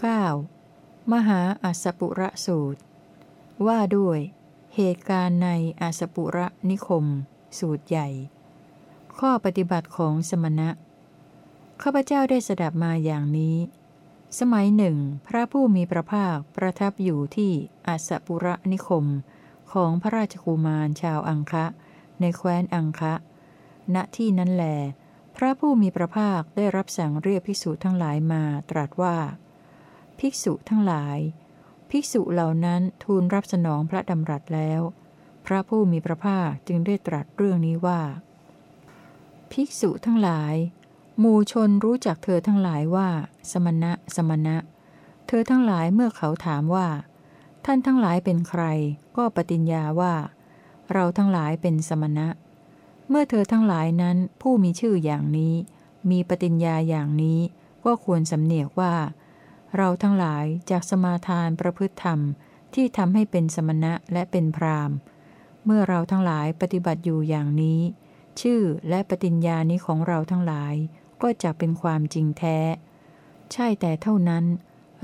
9. มหาอัสปุระสูตร ว่าด้วย เหตุการณ์ในอัสปุระนิคม สูตรใหญ่ ข้อปฏิบัติของสมณะ ข้าพเจ้าได้สดับมาอย่างนี้ สมัยหนึ่ง พระผู้มีพระภาคประทับอยู่ที่อัสปุระนิคม ของพระราชกุมารชาวอังคะ ในแคว้นอังคะ ณที่นั้นแหลพระผู้มีพระภาคได้รับสั่งเรียกภิกษุทั้งหลายมาตรัสว่า ภิกษุทั้งหลาย ภิกษุเหล่านั้นทูลรับสนองพระดำรัสแล้ว พระผู้มีพระภาคจึงได้ตรัสเรื่องนี้ว่า ภิกษุทั้งหลาย หมู่ชนรู้จักเธอทั้งหลายว่า สมณะ สมณะ เธอทั้งหลายเมื่อเขาถามว่า ท่านทั้งหลายเป็นใคร ก็ปฏิญญาว่า เราทั้งหลายเป็นสมณะ เมื่อเธอทั้งหลายนั้นผู้มีชื่ออย่างนี้ มีปฏิญญาอย่างนี้ ก็ควรสำเนียกว่า เราทั้งหลายจากสมาทานประพฤติธรรมที่ทำให้เป็นสมณะและเป็นพรามเมื่อเราทั้งหลายปฏิบัติอยู่อย่างนี้ ชื่อและปฏิญญานี้ของเราทั้งหลาย ก็จะเป็นความจริงแท้ ใช่แต่เท่านั้น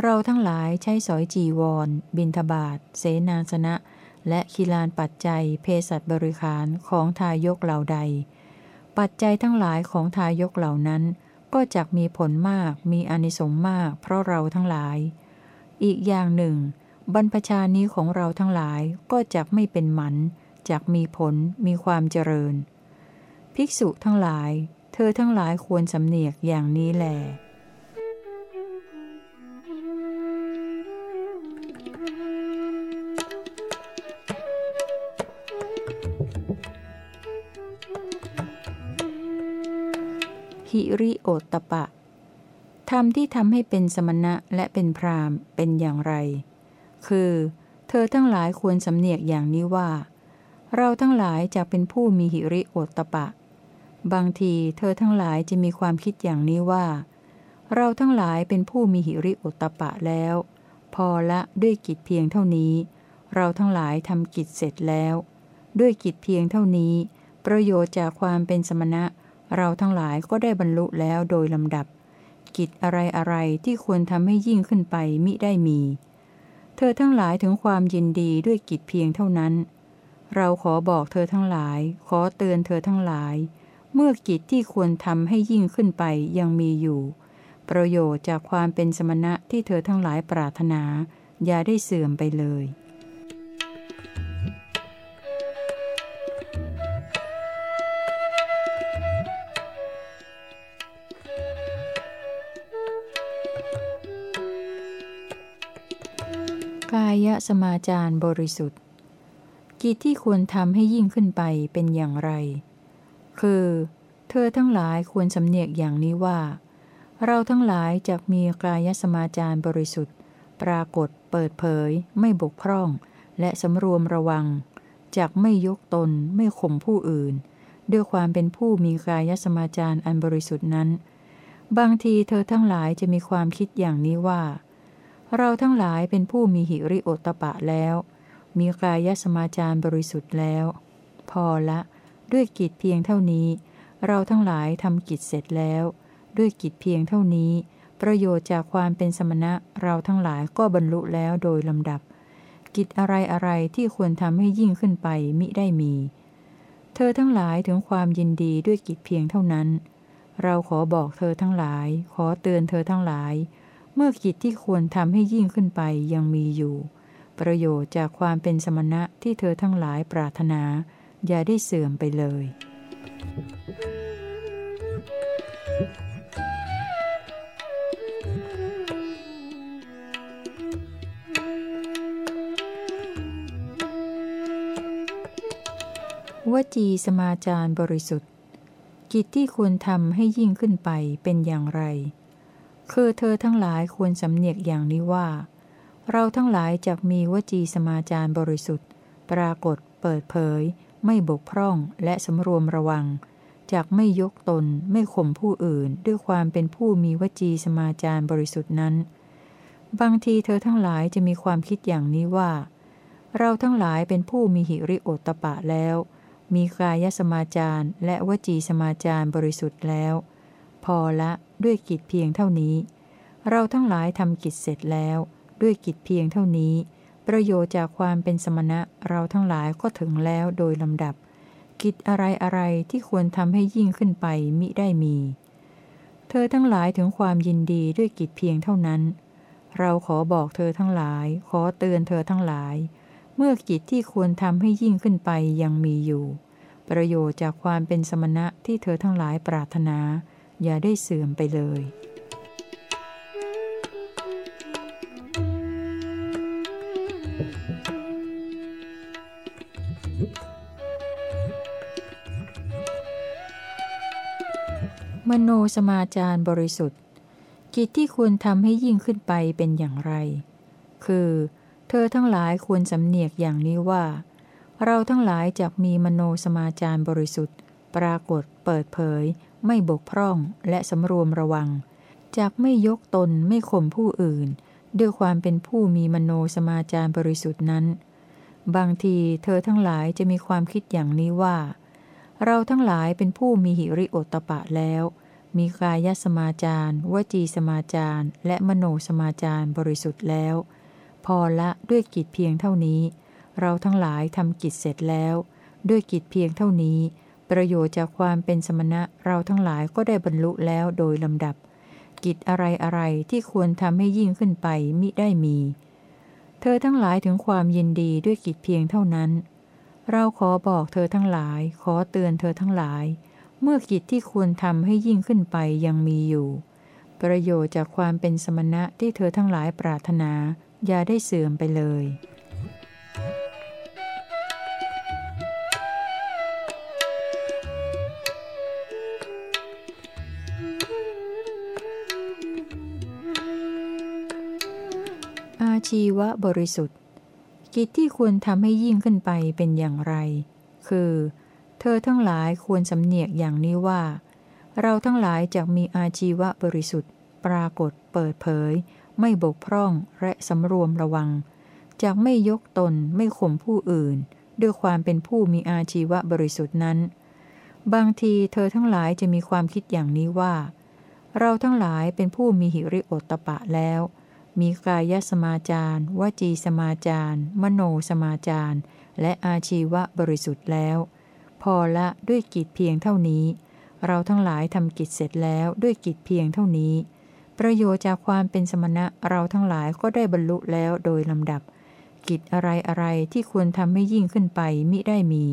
เราทั้งหลายใช้สอยจีวร บินทบาทเสนาสนะ และคีลานปัจจัย เพศัตบริขารของทายกเหล่าใด ปัจจัยทั้งหลายของทายกเหล่านั้น ก็จะมีผลมากมีอนิสงส์มาก เพราะเราทั้งหลาย อีกอย่างหนึ่ง บรรพชานี้ของเราทั้งหลายก็จะไม่เป็นหมันจากมีผลมีความเจริญ ภิกษุทั้งหลาย เธอทั้งหลายควรสำเนียกอย่างนี้แหละิริโอตปะธรรมที่ทำให้เป็นสมณะและเป็นพรามเป็นอย่างไร คือ เธอทั้งหลายควรสำเนียกอย่างนี้ว่า เราทั้งหลายจะเป็นผู้มีหิริโอตปะ บางทีเธอทั้งหลายจะมีความคิดอย่างนี้ว่า เราทั้งหลายเป็นผู้มีหิริโอตปะแล้ว พอละด้วยกิจเพียงเท่านี้ เราทั้งหลายทำกิจเสร็จแล้ว ด้วยกิจเพียงเท่านี้ ประโยชน์จากความเป็นสมณะ เราทั้งหลายก็ได้บรรลุแล้วโดยลำดับ กิจอะไรอะไรที่ควรทำให้ยิ่งขึ้นไปมิได้มี เธอทั้งหลายถึงความยินดีด้วยกิจเพียงเท่านั้น เราขอบอกเธอทั้งหลาย ขอเตือนเธอทั้งหลาย เมื่อกิจที่ควรทำให้ยิ่งขึ้นไปยังมีอยู่ ประโยชน์จากความเป็นสมณะที่เธอทั้งหลายปรารถนา อย่าได้เสื่อมไปเลยกายสมาจารบริสุทธิ์ กิจที่ควรทำให้ยิ่งขึ้นไปเป็นอย่างไร คือ เธอทั้งหลายควรสำเนียกอย่างนี้ว่า เราทั้งหลายจะมีกายสมาจารบริสุทธิ์ ปรากฏเปิดเผย ไม่บกพร่อง และสำรวมระวังจากไม่ยกตนไม่ข่มผู้อื่น ด้วยความเป็นผู้มีกายสมาจารอันบริสุทธิ์นั้น บางทีเธอทั้งหลายจะมีความคิดอย่างนี้ว่า เราทั้งหลายเป็นผู้มีหิริโอตปะแล้ว มีกายสมาจารบริสุทธิ์แล้ว พอละ ด้วยกิจเพียงเท่านี้ เราทั้งหลายทำกิจเสร็จแล้ว ด้วยกิจเพียงเท่านี้ ประโยชน์จากความเป็นสมณะเราทั้งหลายก็บรรลุแล้วโดยลำดับ กิจอะไรอะไรที่ควรทำให้ยิ่งขึ้นไปมิได้มี เธอทั้งหลายถึงความยินดีด้วยกิจเพียงเท่านั้น เราขอบอกเธอทั้งหลาย ขอเตือนเธอทั้งหลาย เมื่อกิจที่ควรทำให้ยิ่งขึ้นไปยังมีอยู่ ประโยชน์จากความเป็นสมณะที่เธอทั้งหลายปรารถนา อย่าได้เสื่อมไปเลย วจีสมาจารบริสุทธิ์ กิจที่ควรทำให้ยิ่งขึ้นไปเป็นอย่างไร คือเธอทั้งหลายควรสำเนียกอย่างนี้ว่า เราทั้งหลายจะมีวจีสมาจารบริสุทธิ์ ปรากฏเปิดเผย ไม่บกพร่องและสำรวมระวัง จากไม่ยกตนไม่ข่มผู้อื่น ด้วยความเป็นผู้มีวจีสมาจารบริสุทธินั้น บางทีเธอทั้งหลายจะมีความคิดอย่างนี้ว่า เราทั้งหลายเป็นผู้มีหิริโอตปะแล้ว มีกายสมาจารและวจีสมาจารบริสุทธิ์แล้ว พอละด้วยกิจเพียงเท่านี้ เราทั้งหลายทำกิจเสร็จแล้ว ด้วยกิจเพียงเท่านี้ ประโยชน์จากความเป็นสมณะเราทั้งหลายก็ถึงแล้วโดยลำดับ กิจอะไรอะไรที่ควรทำให้ยิ่งขึ้นไปมิได้มี เธอทั้งหลายถึงความยินดีด้วยกิจเพียงเท่านั้น เราขอบอกเธอทั้งหลาย ขอเตือนเธอทั้งหลาย เมื่อกิจที่ควรทำให้ยิ่งขึ้นไปยังมีอยู่ ประโยชน์จากความเป็นสมณะที่เธอทั้งหลายปรารถนา อย่าได้เสื่อมไปเลย โนสมาจารบริสุทธิ์ กิจที่ควรทำให้ยิ่งขึ้นไปเป็นอย่างไร คือ เธอทั้งหลายควรสำเนียกอย่างนี้ว่า เราทั้งหลายจะมีมโนสมาจารบริสุทธิ์ ปรากฏเปิดเผย ไม่บกพร่องและสำรวมระวังจากไม่ยกตนไม่ข่มผู้อื่น ด้วยความเป็นผู้มีมโนสมาจารบริสุทธิ์นั้น บางทีเธอทั้งหลายจะมีความคิดอย่างนี้ว่า เราทั้งหลายเป็นผู้มีหิริโอตปะแล้ว มีกายสมาจารวจีสมาจารและมโนสมาจารบริสุทธิ์แล้ว พอละด้วยกิจเพียงเท่านี้ เราทั้งหลายทำกิจเสร็จแล้ว ด้วยกิจเพียงเท่านี้ ประโยชน์จากความเป็นสมณะเราทั้งหลายก็ได้บรรลุแล้วโดยลำดับ กิจอะไรอะไรที่ควรทำให้ยิ่งขึ้นไปมิได้มี เธอทั้งหลายถึงความยินดีด้วยกิจเพียงเท่านั้น เราขอบอกเธอทั้งหลาย ขอเตือนเธอทั้งหลาย เมื่อกิจที่ควรทำให้ยิ่งขึ้นไปยังมีอยู่ ประโยชน์จากความเป็นสมณะที่เธอทั้งหลายปรารถนา อย่าได้เสื่อมไปเลยอาชีวะบริสุทธิ์ กิจที่ควรทำให้ยิ่งขึ้นไปเป็นอย่างไร คือ เธอทั้งหลายควรสำเนียกอย่างนี้ว่า เราทั้งหลายจะมีอาชีวะบริสุทธิ์ ปรากฏเปิดเผย ไม่บกพร่องและสำรวมระวังจากไม่ยกตนไม่ข่มผู้อื่น ด้วยความเป็นผู้มีอาชีวะบริสุทธิ์นั้น บางทีเธอทั้งหลายจะมีความคิดอย่างนี้ว่า เราทั้งหลายเป็นผู้มีหิริโอตปะแล้ว มีกายสมาจารวจีสมาจารมโนสมาจารและอาชีวะบริสุทธิ์แล้ว อละด้วยกิจเพียงเท่านี้ เราทั้งหลายทำกิจเสร็จแล้วด้วยกิจเพียงเท่านี้ ประโยชน์จากความเป็นสมณะเราทั้งหลายก็ได้บรรลุแล้วโดยลำดับ กิจอะไรอะไรที่ควรทำให้ยิ่งขึ้นไปมิได้มี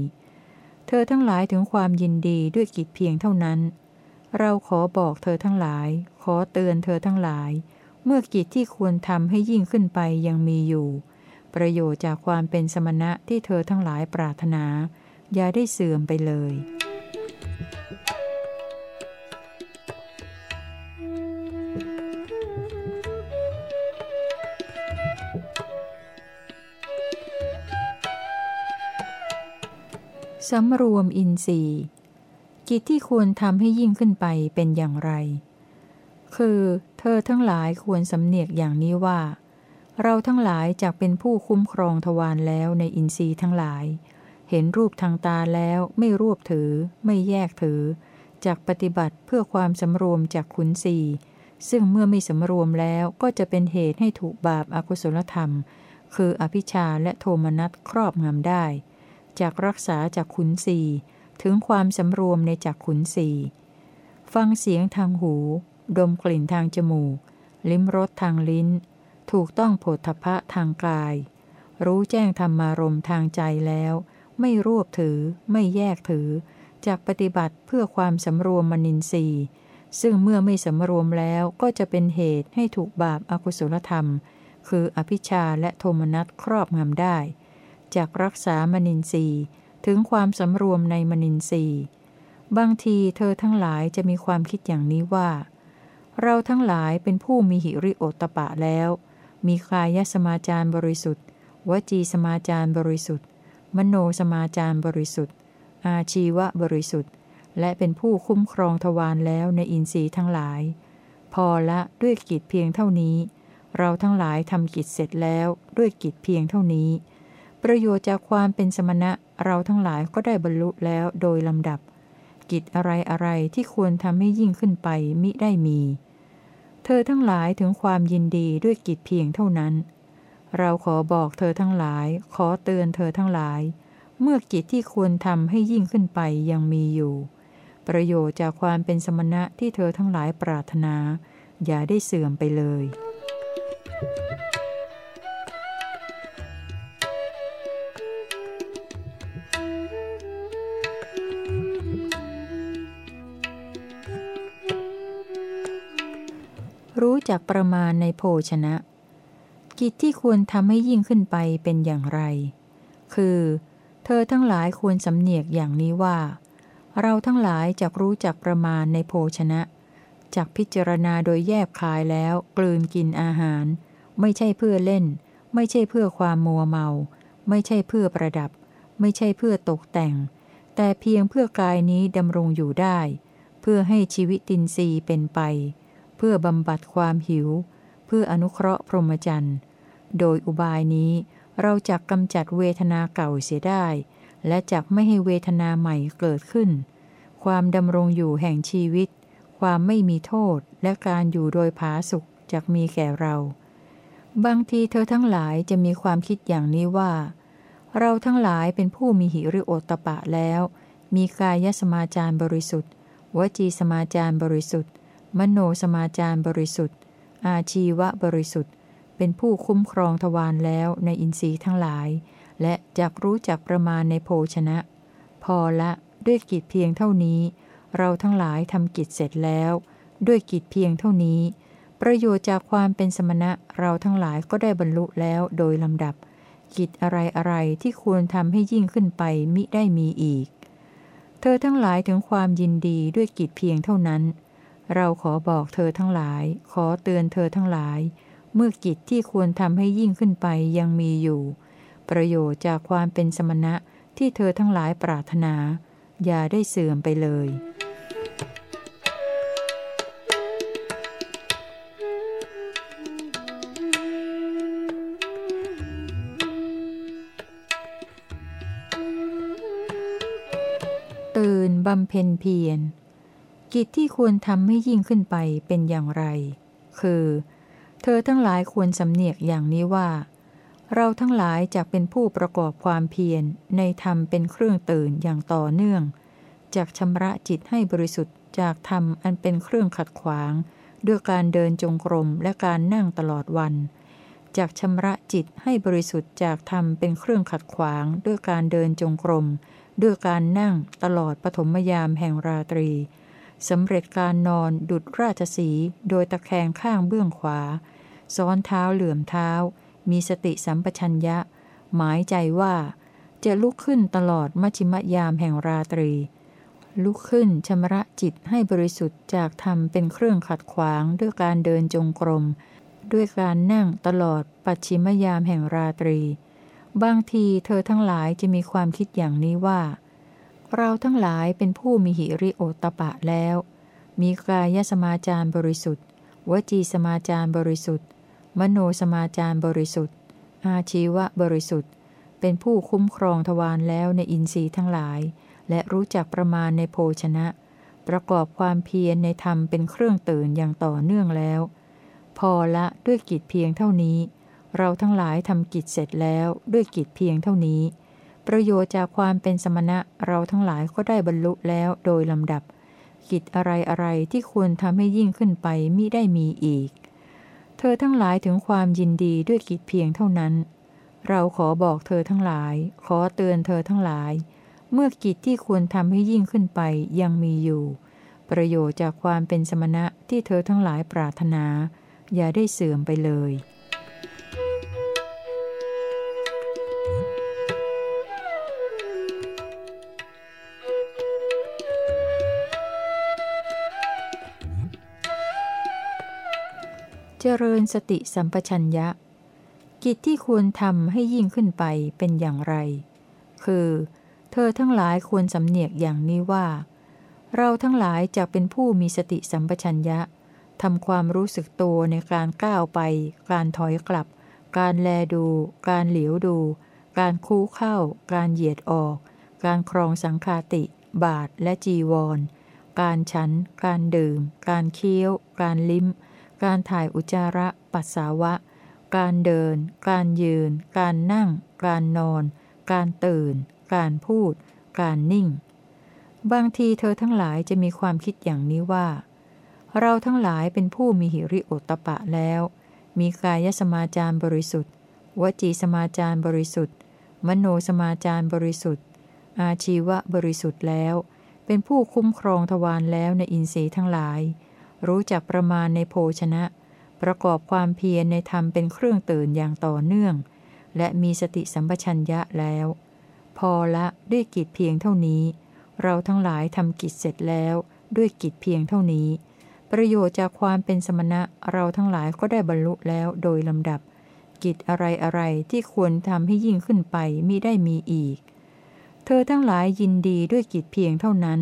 เธอทั้งหลายถึงความยินดีด้วยกิจเพียงเท่านั้น เราขอบอกเธอทั้งหลาย ขอเตือนเธอทั้งหลาย เมื่อกิจที่ควรทำให้ยิ่งขึ้นไปยังมีอยู่ ประโยชน์จากความเป็นสมณะที่เธอทั้งหลายปรารถนา อย่าได้เสื่อมไปเลย สำรวมอินทรีย์ กิจที่ควรทำให้ยิ่งขึ้นไปเป็นอย่างไร คือเธอทั้งหลายควรสำเนียกอย่างนี้ว่า เราทั้งหลายจะเป็นผู้คุ้มครองทวารแล้วในอินทรีย์ทั้งหลาย เห็นรูปทางตาแล้วไม่รวบถือ ไม่แยกถือจากปฏิบัติเพื่อความสำรวมจากขุนศีซึ่งเมื่อไม่สำรวมแล้วก็จะเป็นเหตุให้ถูกบาปอากุศลธรรม คืออภิชาและโทมนัสครอบงำได้ จากรักษาจากขุนศีถึงความสำรวมในจากขุนศีฟังเสียงทางหู ดมกลิ่นทางจมูก ลิ้มรสทางลิ้น ถูกต้องโผฏฐพะทางกาย รู้แจ้งธรรมารมทางใจแล้ว ไม่รวบถือ ไม่แยกถือจากปฏิบัติเพื่อความสำรวมมนินทรีย์ ซึ่งเมื่อไม่สำรวมแล้วก็จะเป็นเหตุให้ถูกบาปอากุศลธรรม คืออภิชาและโทมนัสครอบงำได้จากรักษามนินทรีย์ ถึงความสำรวมในมนินทรีย์ บางทีเธอทั้งหลายจะมีความคิดอย่างนี้ว่า เราทั้งหลายเป็นผู้มีหิริโอตปะแล้ว มีกายสมาจารบริสุทธิ์ วจีสมาจารบริสุทธิ์ มโนสมาจารบริสุทธิ์ อาชีวะบริสุทธิ์ และเป็นผู้คุ้มครองทวารแล้วในอินทรีย์ทั้งหลาย พอละด้วยกิจเพียงเท่านี้ เราทั้งหลายทำกิจเสร็จแล้วด้วยกิจเพียงเท่านี้ ประโยชน์จากความเป็นสมณะเราทั้งหลายก็ได้บรรลุแล้วโดยลำดับ กิจอะไรอะไรที่ควรทำให้ยิ่งขึ้นไปมิได้มี เธอทั้งหลายถึงความยินดีด้วยกิจเพียงเท่านั้น เราขอบอกเธอทั้งหลาย ขอเตือนเธอทั้งหลาย เมื่อกิจที่ควรทำให้ยิ่งขึ้นไปยังมีอยู่ ประโยชน์จากความเป็นสมณะที่เธอทั้งหลายปรารถนา อย่าได้เสื่อมไปเลย รู้จักประมาณในโภชนะ กิจที่ควรทำให้ยิ่งขึ้นไปเป็นอย่างไร คือ เธอทั้งหลายควรสำเนียกอย่างนี้ว่า เราทั้งหลายจะรู้จักประมาณในโภชนะจากพิจารณาโดยแยบคายแล้วกลืนกินอาหาร ไม่ใช่เพื่อเล่น ไม่ใช่เพื่อความมัวเมา ไม่ใช่เพื่อประดับ ไม่ใช่เพื่อตกแต่ง แต่เพียงเพื่อกายนี้ดำรงอยู่ได้ เพื่อให้ชีวิตินทรีย์เป็นไป เพื่อบำบัดความหิว พื่ออนุเคราะห์พรหมจรรย์ โดยอุบายนี้เราจักกำจัดเวทนาเก่าเสียได้ และจักไม่ให้เวทนาใหม่เกิดขึ้น ความดำรงอยู่แห่งชีวิต ความไม่มีโทษและการอยู่โดยผาสุขจักมีแก่เรา บางทีเธอทั้งหลายจะมีความคิดอย่างนี้ว่า เราทั้งหลายเป็นผู้มีหิริโอตตปะแล้ว มีกายสมาจารบริสุทธิ์ วจีสมาจารบริสุทธิ์ มโนสมาจารบริสุทธิ์ อาชีวะบริสุทธิ์ เป็นผู้คุ้มครองทวารแล้วในอินทรีย์ทั้งหลาย และจักรู้จักประมาณในโภชนะ พอละด้วยกิจเพียงเท่านี้ เราทั้งหลายทำกิจเสร็จแล้ว ด้วยกิจเพียงเท่านี้ ประโยชน์จากความเป็นสมณะเราทั้งหลายก็ได้บรรลุแล้วโดยลำดับ กิจอะไรอะไรที่ควรทำให้ยิ่งขึ้นไปมิได้มีอีก เธอทั้งหลายถึงความยินดีด้วยกิจเพียงเท่านั้น เราขอบอกเธอทั้งหลาย ขอเตือนเธอทั้งหลาย เมื่อกิจที่ควรทำให้ยิ่งขึ้นไปยังมีอยู่ ประโยชน์จากความเป็นสมณะที่เธอทั้งหลายปรารถนา อย่าได้เสื่อมไปเลย ตื่นบำเพ็ญเพียร กิจที่ควรทำให้ยิ่งขึ้นไปเป็นอย่างไร คือ เธอทั้งหลายควรสำเนียกอย่างนี้ว่า เราทั้งหลายจะเป็นผู้ประกอบความเพียรในธรรมเป็นเครื่องตื่นอย่างต่อเนื่อง จากชำระจิตให้บริสุทธิ์จากธรรมอันเป็นเครื่องขัดขวาง ด้วยการเดินจงกรมและการนั่งตลอดวันจากชำระจิตให้บริสุทธิ์จากธรรมเป็นเครื่องขัดขวาง ด้วยการเดินจงกรม ด้วยการนั่งตลอดปฐมยามแห่งราตรี สำเร็จการนอนดุดราชสีโดยตะแคงข้างเบื้องขวา ซ้อนเท้าเหลื่อมเท้า มีสติสัมปชัญญะ หมายใจว่า จะลุกขึ้นตลอดมัชิมยามแห่งราตรี ลุกขึ้นชำระจิตให้บริสุทธิ์จากธรรมเป็นเครื่องขัดขวางด้วยการเดินจงกรม ด้วยการนั่งตลอดปัจฉิมยามแห่งราตรี บางทีเธอทั้งหลายจะมีความคิดอย่างนี้ว่า เราทั้งหลายเป็นผู้มีหิริโอตปะแล้ว มีกายสมาจารบริสุทธิ์วจีสมาจารบริสุทธิ์ มโนสมาจารบริสุทธิ์ อาชีวะบริสุทธิ์ เป็นผู้คุ้มครองทวารแล้วในอินทรีย์ทั้งหลาย และรู้จักประมาณในโภชนะ ประกอบความเพียรในธรรมเป็นเครื่องตื่นอย่างต่อเนื่องแล้ว พอละด้วยกิจเพียงเท่านี้ เราทั้งหลายทำกิจเสร็จแล้วด้วยกิจเพียงเท่านี้ ประโยชน์จากความเป็นสมณะเราทั้งหลายก็ได้บรรลุแล้วโดยลำดับ กิจอะไรอะไรที่ควรทำให้ยิ่งขึ้นไปมิได้มีอีก เธอทั้งหลายถึงความยินดีด้วยกิจเพียงเท่านั้น เราขอบอกเธอทั้งหลาย ขอเตือนเธอทั้งหลาย เมื่อกิจที่ควรทำให้ยิ่งขึ้นไปยังมีอยู่ ประโยชน์จากความเป็นสมณะที่เธอทั้งหลายปรารถนา อย่าได้เสื่อมไปเลย เจริญสติสัมปชัญญะ กิจที่ควรทำให้ยิ่งขึ้นไปเป็นอย่างไร คือ เธอทั้งหลายควรสำเนียกอย่างนี้ว่า เราทั้งหลายจะเป็นผู้มีสติสัมปชัญญะทำความรู้สึกตัวในการก้าวไป การถอยกลับ การแลดู การเหลียวดู การคู่เข้า การเหยียดออก การครองสังคาติ บาทและจีวร การฉัน การดื่ม การเคี้ยว การลิ้ม การถ่ายอุจจาระปัสสาวะ การเดิน การยืน การนั่ง การนอน การตื่น การพูด การนิ่ง บางทีเธอทั้งหลายจะมีความคิดอย่างนี้ว่า เราทั้งหลายเป็นผู้มีหิริโอตปะแล้ว มีกายสมาจารบริสุทธิ์ วจีสมาจารบริสุทธิ์ มโนสมาจารบริสุทธิ์ อาชีวะบริสุทธิ์แล้ว เป็นผู้คุ้มครองทวารแล้วในอินทรีย์ทั้งหลาย รู้จักประมาณในโภชนะ ประกอบความเพียรในธรรมเป็นเครื่องตื่นอย่างต่อเนื่อง และมีสติสัมปชัญญะแล้ว พอละด้วยกิจเพียงเท่านี้ เราทั้งหลายทำกิจเสร็จแล้วด้วยกิจเพียงเท่านี้ ประโยชน์จากความเป็นสมณะเราทั้งหลายก็ได้บรรลุแล้วโดยลำดับ กิจอะไรอะไรที่ควรทำให้ยิ่งขึ้นไปมิได้มีอีก เธอทั้งหลายยินดีด้วยกิจเพียงเท่านั้น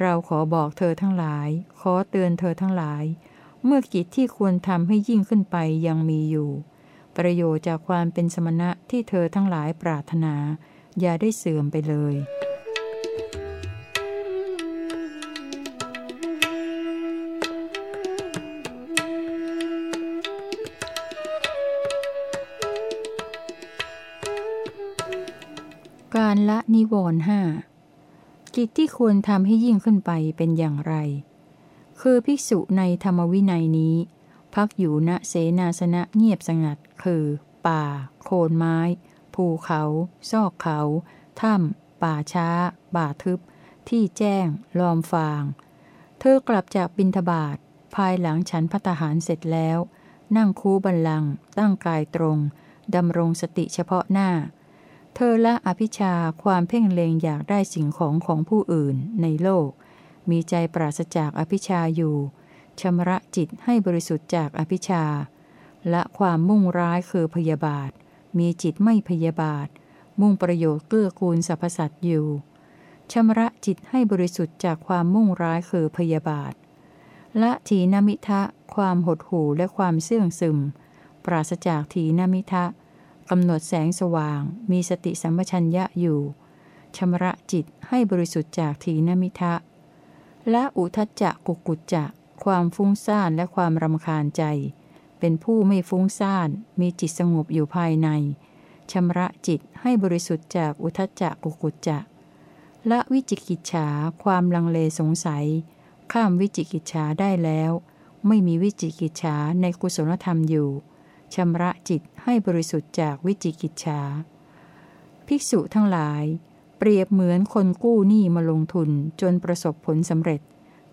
เราขอบอกเธอทั้งหลาย ขอเตือนเธอทั้งหลาย เมื่อกิจที่ควรทำให้ยิ่งขึ้นไปยังมีอยู่ ประโยชน์จากความเป็นสมณะที่เธอทั้งหลายปรารถนา อย่าได้เสื่อมไปเลยการละนิวรณ์ห้า กิจที่ควรทำให้ยิ่งขึ้นไปเป็นอย่างไร คือภิกษุในธรรมวินัยนี้ พักอยู่ณเสนาสนะเงียบสงัด คือ ป่า โคนไม้ ภูเขา ซอกเขา ถ้ำ ป่าช้าป่าทึบ ที่แจ้ง ลอมฟาง เธอกลับจากบินทบาทภายหลังฉันพัตหารเสร็จแล้ว นั่งคูบันลัง ตั้งกายตรง ดำรงสติเฉพาะหน้า เธอละอภิชาความเพ่งเลงอยากได้สิ่งของของผู้อื่นในโลก มีใจปราศจากอภิชาอยู่ชำระจิตให้บริสุทธิ์จากอภิชาและความมุ่งร้ายคือพยาบาท มีจิตไม่พยาบาท มุ่งประโยชน์เกื้อกูลสรรพสัตว์อยู่ชำระจิตให้บริสุทธิ์จากความมุ่งร้ายคือพยาบาทละทีนมิทะ ความหดหู่และความเสื่องซึม ปราศจากทีนมิทะ กำหนดแสงสว่าง มีสติสัมปชัญญะอยู่ชำระจิตให้บริสุทธิ์จากทีนมิทะ และอุทจจะกุกุจจะ ความฟุ้งซ่านและความรำคาญใจ เป็นผู้ไม่ฟุ้งซ่าน มีจิตสงบอยู่ภายในชำระจิตให้บริสุทธิ์จากอุทจจะกุกุจจะและวิจิกิจฉาความลังเลสงสัย ข้ามวิจิกิจฉาได้แล้ว ไม่มีวิจิกิจฉาในกุศลธรรมอยู่ชำระจิต ให้บริสุทธิ์จากวิจิกิจฉาภิกษุทั้งหลาย เปรียบเหมือนคนกู้หนี้มาลงทุนจนประสบผลสำเร็จ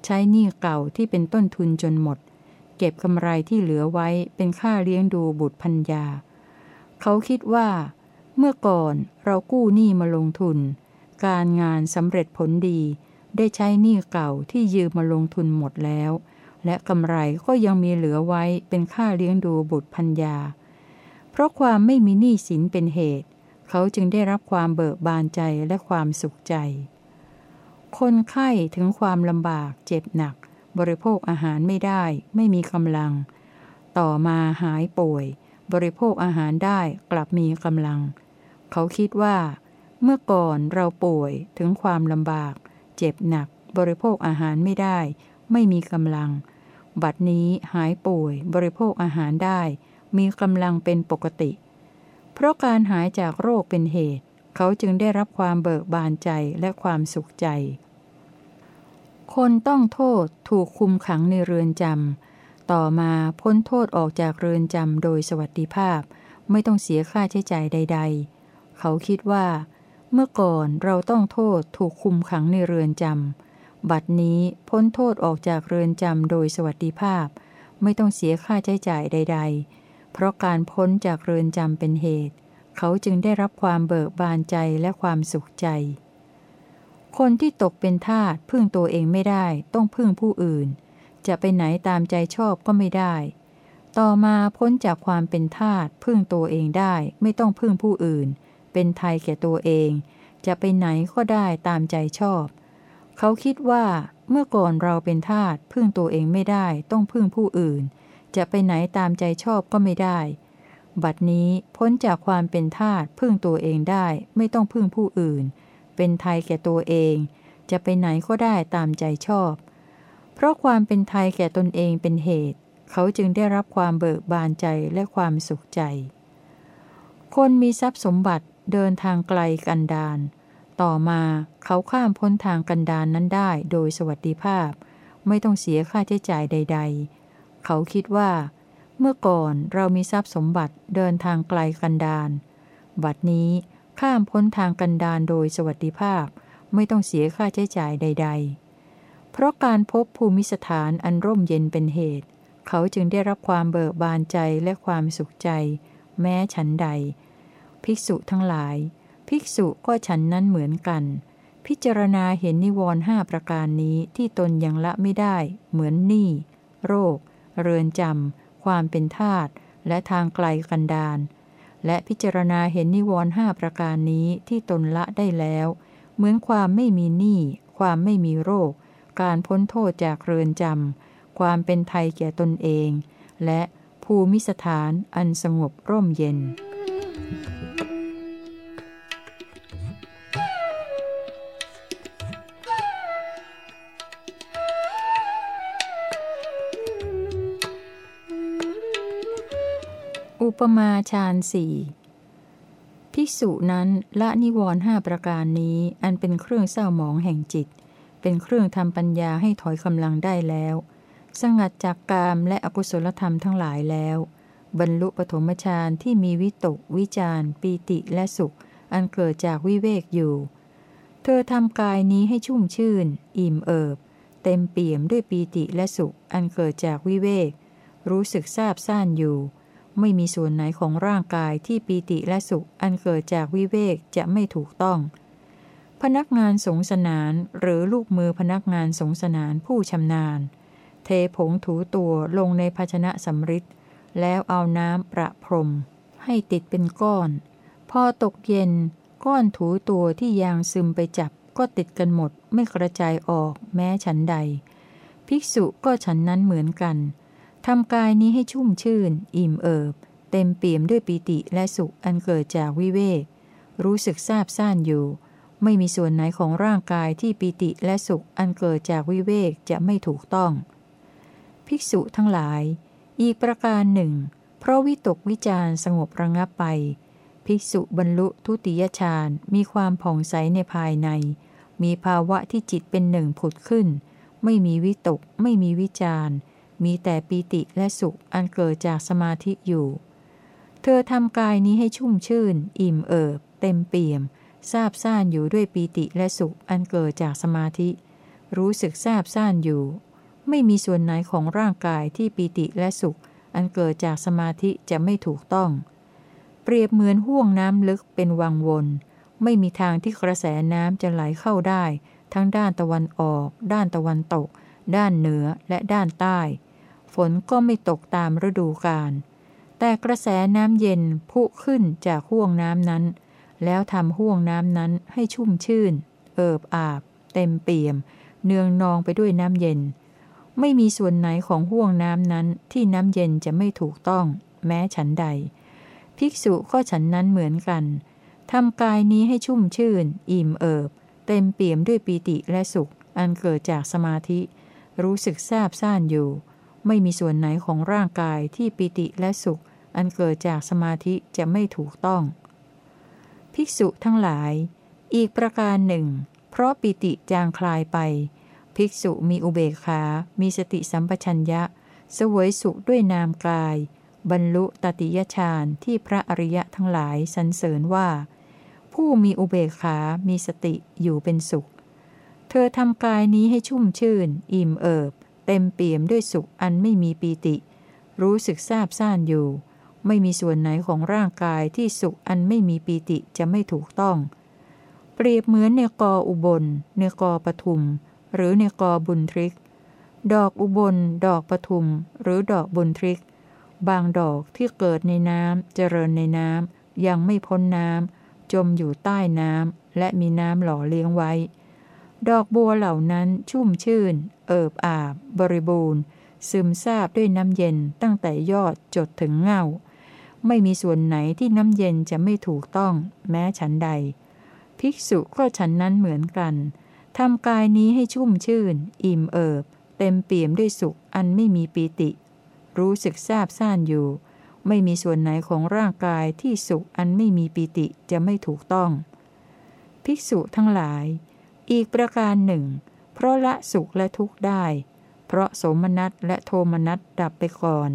ใช้หนี้เก่าที่เป็นต้นทุนจนหมด เก็บกำไรที่เหลือไว้เป็นค่าเลี้ยงดูบุตรพัญญา เขาคิดว่า เมื่อก่อนเรากู้หนี้มาลงทุน การงานสำเร็จผลดี ได้ใช้หนี้เก่าที่ยืมมาลงทุนหมดแล้วและกำไรก็ยังมีเหลือไว้เป็นค่าเลี้ยงดูบุตรพัญญา เพราะความไม่มีหนี้สินเป็นเหตุ เขาจึงได้รับความเบิกบานใจและความสุขใจ คนไข้ถึงความลำบากเจ็บหนัก บริโภคอาหารไม่ได้ ไม่มีกำลัง ต่อมาหายป่วย บริโภคอาหารได้กลับมีกำลัง เขาคิดว่า เมื่อก่อนเราป่วยถึงความลำบาก เจ็บหนัก บริโภคอาหารไม่ได้ ไม่มีกำลัง บัดนี้หายป่วย บริโภคอาหารได้ มีกำลังเป็นปกติ เพราะการหายจากโรคเป็นเหตุ เขาจึงได้รับความเบิกบานใจและความสุขใจ คนต้องโทษถูกคุมขังในเรือนจำต่อมาพ้นโทษออกจากเรือนจำโดยสวัสดิภาพ ไม่ต้องเสียค่าใช้จ่ายใด ๆ เขาคิดว่า เมื่อก่อนเราต้องโทษถูกคุมขังในเรือนจำบัดนี้พ้นโทษออกจากเรือนจำโดยสวัสดิภาพ ไม่ต้องเสียค่าใช้จ่ายใด ๆ เพราะการพ้นจากเรือนจำเป็นเหตุ เขาจึงได้รับความเบิกบานใจและความสุขใจ คนที่ตกเป็นทาสพึ่งตัวเองไม่ได้ต้องพึ่งผู้อื่น จะไปไหนตามใจชอบก็ไม่ได้ ต่อมาพ้นจากความเป็นทาสพึ่งตัวเองได้ไม่ต้องพึ่งผู้อื่น เป็นไทยแก่ตัวเอง จะไปไหนก็ได้ตามใจชอบ เขาคิดว่าเมื่อก่อนเราเป็นทาสพึ่งตัวเองไม่ได้ต้องพึ่งผู้อื่น จะไปไหนตามใจชอบก็ไม่ได้ บัดนี้พ้นจากความเป็นทาสพึ่งตัวเองได้ไม่ต้องพึ่งผู้อื่น เป็นไทยแก่ตัวเอง จะไปไหนก็ได้ตามใจชอบ เพราะความเป็นไทยแก่ตนเองเป็นเหตุ เขาจึงได้รับความเบิกบานใจและความสุขใจ คนมีทรัพย์สมบัติเดินทางไกลกันดานต่อมาเขาข้ามพ้นทางกันดานนั้นได้โดยสวัสดิภาพ ไม่ต้องเสียค่าใช้จ่ายใด ๆ เขาคิดว่า เมื่อก่อนเรามีทรัพย์สมบัติเดินทางไกลกันดาน บัดนี้ข้ามพ้นทางกันดานโดยสวัสดิภาพไม่ต้องเสียค่าใช้จ่ายใด ๆ เพราะการพบภูมิสถานอันร่มเย็นเป็นเหตุ เขาจึงได้รับความเบิกบานใจและความสุขใจ แม้ฉันใด ภิกษุทั้งหลาย ภิกษุก็ฉันนั้นเหมือนกัน พิจารณาเห็นนิวรณ์ห้าประการนี้ที่ตนยังละไม่ได้ เหมือนหนี้โรค เรือนจำ ความเป็นทาตและทางไกลกันดาน และพิจารณาเห็นนิวรณ์ห้าประการนี้ที่ตนละได้แล้ว เหมือนความไม่มีหนี้ ความไม่มีโรค การพ้นโทษจากเรือนจำ ความเป็นไทยแก่ตนเอง และภูมิสถานอันสงบร่มเย็น ปมาฌานสี่ภิกษุนั้นละนิวรณ์ห้าประการนี้อันเป็นเครื่องเศร้าหมองแห่งจิต เป็นเครื่องทำปัญญาให้ถอยกำลังได้แล้ว สงัดจากกามและอกุศลธรรมทั้งหลายแล้ว บรรลุปฐมฌานที่มีวิตก วิจารปีติและสุข อันเกิดจากวิเวกอยู่ เธอทำกายนี้ให้ชุ่มชื่น อิ่มเอิบ เต็มเปี่ยมด้วยปีติและสุข อันเกิดจากวิเวกรู้สึกซาบซ่านอยู่ ไม่มีส่วนไหนของร่างกายที่ปีติและสุขอันเกิดจากวิเวกจะไม่ถูกต้อง พนักงานสงสนานหรือลูกมือพนักงานสงสนานผู้ชำนาญ เทผงถูตัวลงในภาชนะสำริดแล้วเอาน้ำประพรม ให้ติดเป็นก้อน พอตกเย็น ก้อนถูตัวที่ยางซึมไปจับก็ติดกันหมดไม่กระจายออกแม้ฉันใด ภิกษุก็ฉันนั้นเหมือนกัน ทำกายนี้ให้ชุ่มชื่น อิ่มเอิบ เต็มเปี่ยมด้วยปีติและสุขอันเกิดจากวิเวก รู้สึกซาบซ่านอยู่ ไม่มีส่วนไหนของร่างกายที่ปีติและสุขอันเกิดจากวิเวกจะไม่ถูกต้อง ภิกษุทั้งหลาย อีกประการหนึ่ง เพราะวิตกวิจารสงบระงับไป ภิกษุบรรลุทุติยฌานมีความผ่องใสในภายใน มีภาวะที่จิตเป็นหนึ่งผุดขึ้น ไม่มีวิตก ไม่มีวิจาร มีแต่ปีติและสุขอันเกิดจากสมาธิอยู่ เธอทำกายนี้ให้ชุ่มชื่น อิ่มเอิบ เต็มเปี่ยมซาบซ่านอยู่ด้วยปีติและสุขอันเกิดจากสมาธิ รู้สึกซาบซ่านอยู่ ไม่มีส่วนไหนของร่างกายที่ปีติและสุข อันเกิดจากสมาธิจะไม่ถูกต้อง เปรียบเหมือนห่วงน้ำลึกเป็นวังวน ไม่มีทางที่กระแสน้ำจะไหลเข้าได้ ทั้งด้านตะวันออก ด้านตะวันตก ด้านเหนือและด้านใต้ ฝนก็ไม่ตกตามฤดูกาล แต่กระแสน้ำเย็นพุขึ้นจากห่วงน้ำนั้น แล้วทำห่วงน้ำนั้นให้ชุ่มชื่น เอิบอาบ เต็มเปี่ยม เนืองนองไปด้วยน้ำเย็น ไม่มีส่วนไหนของห่วงน้ำนั้นที่น้ำเย็นจะไม่ถูกต้อง แม้ฉันใด ภิกษุก็ฉันนั้นเหมือนกันทำกายนี้ให้ชุ่มชื่น อิ่มเอิบ เต็มเปี่ยมด้วยปีติและสุข อันเกิดจากสมาธิ รู้สึกซาบซ่านอยู่ ไม่มีส่วนไหนของร่างกายที่ปิติและสุข อันเกิดจากสมาธิจะไม่ถูกต้อง ภิกษุทั้งหลาย อีกประการหนึ่ง เพราะปิติจางคลายไป ภิกษุมีอุเบกขา มีสติสัมปชัญญะ สวยสุขด้วยนามกาย บรรลุตติยฌานที่พระอริยะทั้งหลายสรรเสริญว่า ผู้มีอุเบกขา มีสติอยู่เป็นสุข เธอทำกายนี้ให้ชุ่มชื่น อิ่มเอิบ เต็มเปี่ยมด้วยสุขอันไม่มีปีติ รู้สึกซาบซ่านอยู่ ไม่มีส่วนไหนของร่างกายที่สุขอันไม่มีปีติจะไม่ถูกต้อง เปรียบเหมือนเนกออุบล เนกอปทุม หรือเนกอบุญทริก ดอกอุบล ดอกปทุม หรือดอกบุญทริก บางดอกที่เกิดในน้ำเจริญในน้ำยังไม่พ้นน้ำจมอยู่ใต้น้ำและมีน้ำหล่อเลี้ยงไว้ ดอกบัวเหล่านั้นชุ่มชื่น เอิบอาบ บริบูรณ์ ซึมซาบด้วยน้ำเย็นตั้งแต่ยอดจดถึงเงา ไม่มีส่วนไหนที่น้ำเย็นจะไม่ถูกต้อง แม้ฉันใด ภิกษุก็ฉันนั้นเหมือนกันทำกายนี้ให้ชุ่มชื่น อิ่มเอิบ เต็มเปี่ยมด้วยสุขอันไม่มีปีติ รู้สึกซาบซ่านอยู่ ไม่มีส่วนไหนของร่างกายที่สุขอันไม่มีปีติจะไม่ถูกต้อง ภิกษุทั้งหลาย อีกประการหนึ่ง เพราะละสุขและทุกข์ได้ เพราะโสมนัสและโทมนัสดับไปก่อน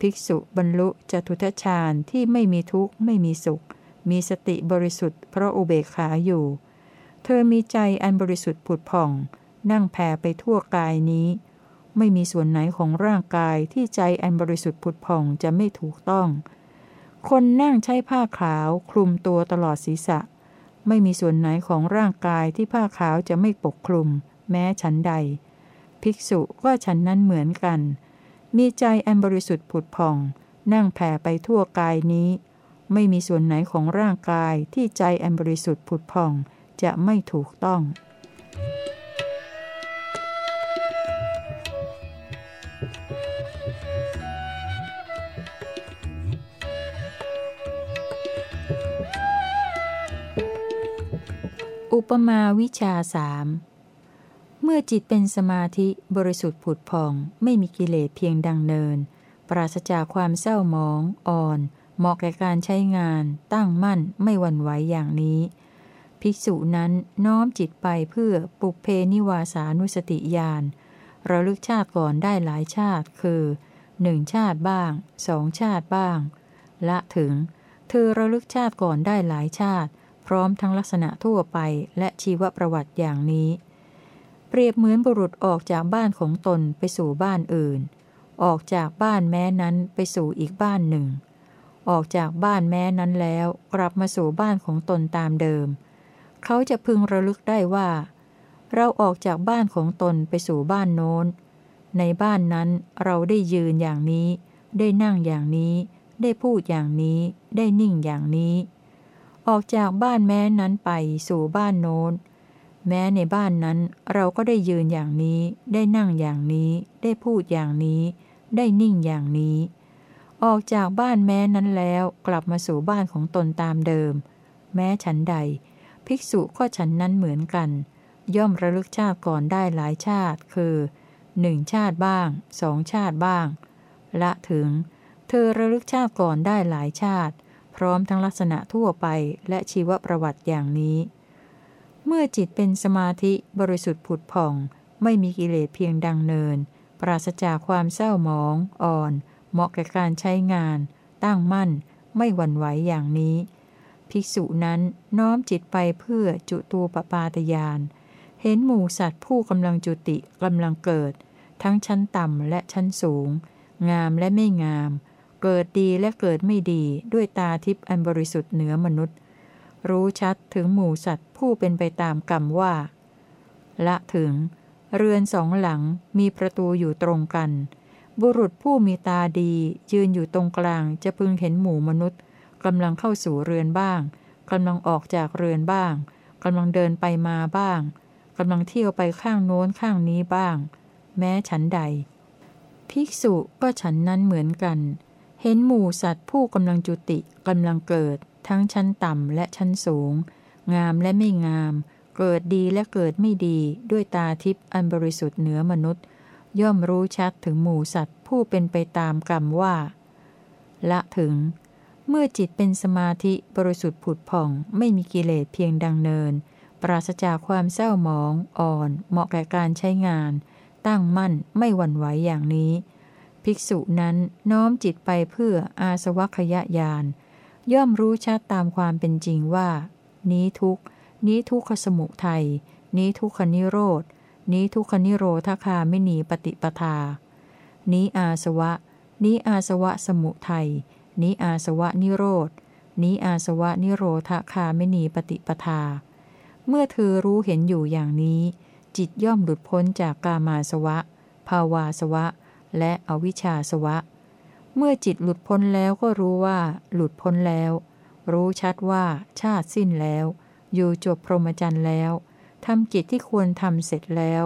ภิกษุบรรลุจตุทชาญที่ไม่มีทุกข์ไม่มีสุข มีสติบริสุทธิ์เพราะอุเบกขาอยู่ เธอมีใจอันบริสุทธิ์ผุดผ่อง นั่งแผ่ไปทั่วกายนี้ ไม่มีส่วนไหนของร่างกายที่ใจอันบริสุทธิ์ผุดผ่องจะไม่ถูกต้อง คนนั่งใช้ผ้าขาวคลุมตัวตลอดศีรษะ ไม่มีส่วนไหนของร่างกายที่ผ้าขาวจะไม่ปกคลุม แม้ฉันใด ภิกษุก็ฉันนั้นเหมือนกัน มีใจอันบริสุทธิ์ผุดผ่อง นั่งแผ่ไปทั่วกายนี้ ไม่มีส่วนไหนของร่างกายที่ใจอันบริสุทธิ์ผุดผ่องจะไม่ถูกต้องอุ ปมาวิชาสามเมื่อจิตเป็นสมาธิบริสุทธิ์ผุดผ่อง ไม่มีกิเลสเพียงดังเนิน ปราศจากความเศร้าหมอง อ่อน เหมาะแก่การใช้งาน ตั้งมั่นไม่หวั่นไหวอย่างนี้ ภิกษุนั้นน้อมจิตไปเพื่อปุเพนิวาสานุสติญาณระลึกชาติก่อนได้หลายชาติคือหนึ่งชาติบ้างสองชาติบ้าง ละถึง เธอระลึกชาติก่อนได้หลายชาติ พร้อมทั้งลักษณะทั่วไปและชีวประวัติอย่างนี้ เปรียบเหมือนบุรุษออกจากบ้านของตนไปสู่บ้านอื่น ออกจากบ้านแม้นั้นไปสู่อีกบ้านหนึ่ง ออกจากบ้านแม้นั้นแล้วกลับมาสู่บ้านของตนตามเดิม เขาจะพึงระลึกได้ว่า เราออกจากบ้านของตนไปสู่บ้านโน้น ในบ้านนั้นเราได้ยืนอย่างนี้ ได้นั่งอย่างนี้ ได้พูดอย่างนี้ ได้นิ่งอย่างนี้ ออกจากบ้านแม้นั้นไปสู่บ้านโน้น แม้ในบ้านนั้นเราก็ได้ยืนอย่างนี้ ได้นั่งอย่างนี้ ได้พูดอย่างนี้ ได้นิ่งอย่างนี้ ออกจากบ้านแม้นั้นแล้วกลับมาสู่บ้านของตนตามเดิม แม้ฉันใด ภิกษุก็ฉันนั้นเหมือนกัน ย่อมระลึกชาติก่อนได้หลายชาติ คือหนึ่งชาติบ้างสองชาติบ้าง ละถึง เธอระลึกชาติก่อนได้หลายชาติ พร้อมทั้งลักษณะทั่วไปและชีวประวัติอย่างนี้ เมื่อจิตเป็นสมาธิบริสุทธิ์ผุดผ่อง ไม่มีกิเลสเพียงดังเนิน ปราศจากความเศร้าหมอง อ่อน เหมาะแก่การใช้งาน ตั้งมั่น ไม่หวั่นไหวอย่างนี้ ภิกษุนั้นน้อมจิตไปเพื่อจุตูปปาตยาน เห็นหมู่สัตว์ผู้กำลังจุติกำลังเกิด ทั้งชั้นต่ำและชั้นสูง งามและไม่งาม เกิดดีและเกิดไม่ดีด้วยตาทิพย์อันบริสุทธิ์เหนือมนุษย์ รู้ชัดถึงหมู่สัตว์ผู้เป็นไปตามกรรมว่า ละถึง เรือนสองหลังมีประตูอยู่ตรงกัน บุรุษผู้มีตาดียืนอยู่ตรงกลางจะพึงเห็นหมู่มนุษย์กำลังเข้าสู่เรือนบ้างกำลังออกจากเรือนบ้างกำลังเดินไปมาบ้างกำลังเที่ยวไปข้างโน้นข้างนี้บ้าง แม้ฉันใด ภิกษุก็ฉันนั้นเหมือนกัน เห็นหมู่สัตว์ผู้กำลังจุติกำลังเกิด ทั้งชั้นต่ำและชั้นสูง งามและไม่งาม เกิดดีและเกิดไม่ดีด้วยตาทิพย์อันบริสุทธิ์เหนือมนุษย์ ย่อมรู้ชัดถึงหมู่สัตว์ผู้เป็นไปตามกรรมว่า ละถึง เมื่อจิตเป็นสมาธิบริสุทธิ์ผุดผ่อง ไม่มีกิเลสเพียงดังเนิน ปราศจากความเศร้าหมอง อ่อน เหมาะแก่การใช้งาน ตั้งมั่นไม่หวั่นไหวอย่างนี้ ภิกษุนั้นน้อมจิตไปเพื่ออาสวัคยญาณย่อมรู้ชัดตามความเป็นจริงว่า นี้ทุกนี้ทุกขสมุทัยนี้ทุกขนิโรดนี้ทุกขนิโรธคาไม่หนีปฏิปทา นี้อาสวะ นี้อาสวะสมุทัยนี้อาสวะนิโรดนี้อาสวะนิโรธคาไม่หนีปฏิปทา เมื่อเธอรู้เห็นอยู่อย่างนี้ จิตย่อมหลุดพ้นจากกามาสวะ ภาวาสวะ และอวิชชาสวะ เมื่อจิตหลุดพ้นแล้วก็รู้ว่า หลุดพ้นแล้ว รู้ชัดว่าชาติสิ้นแล้ว อยู่จบพรหมจรรย์แล้วทำกิจที่ควรทำเสร็จแล้ว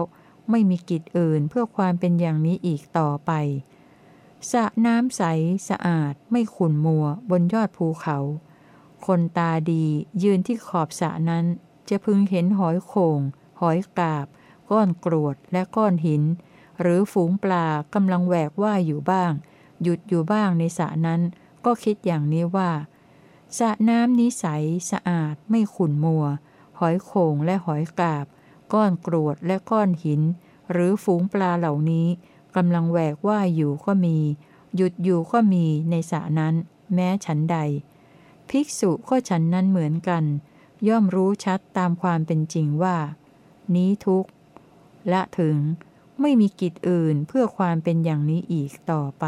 ไม่มีกิจอื่นเพื่อความเป็นอย่างนี้อีกต่อไปสระน้ำใสสะอาดไม่ขุ่นมัวบนยอดภูเขา คนตาดียืนที่ขอบสระนั้น จะพึงเห็นหอยโขงหอยกาบ ก้อนกรวดและก้อนหิน หรือฝูงปลากำลังแหวกว่ายอยู่บ้าง หยุดอยู่บ้างในสระนั้น ก็คิดอย่างนี้ว่าสระน้ำนี้ใสสะอาดไม่ขุ่นมัว หอยโข่งและหอยกาบ ก้อนกรวดและก้อนหิน หรือฝูงปลาเหล่านี้กำลังแหวกว่ายอยู่ก็มี หยุดอยู่ก็มีในสระนั้น แม้ฉันใด ภิกษุก็ฉันนั้นเหมือนกัน ย่อมรู้ชัดตามความเป็นจริงว่า นี้ทุกข์ละถึง ไม่มีกิจอื่นเพื่อความเป็นอย่างนี้อีกต่อไป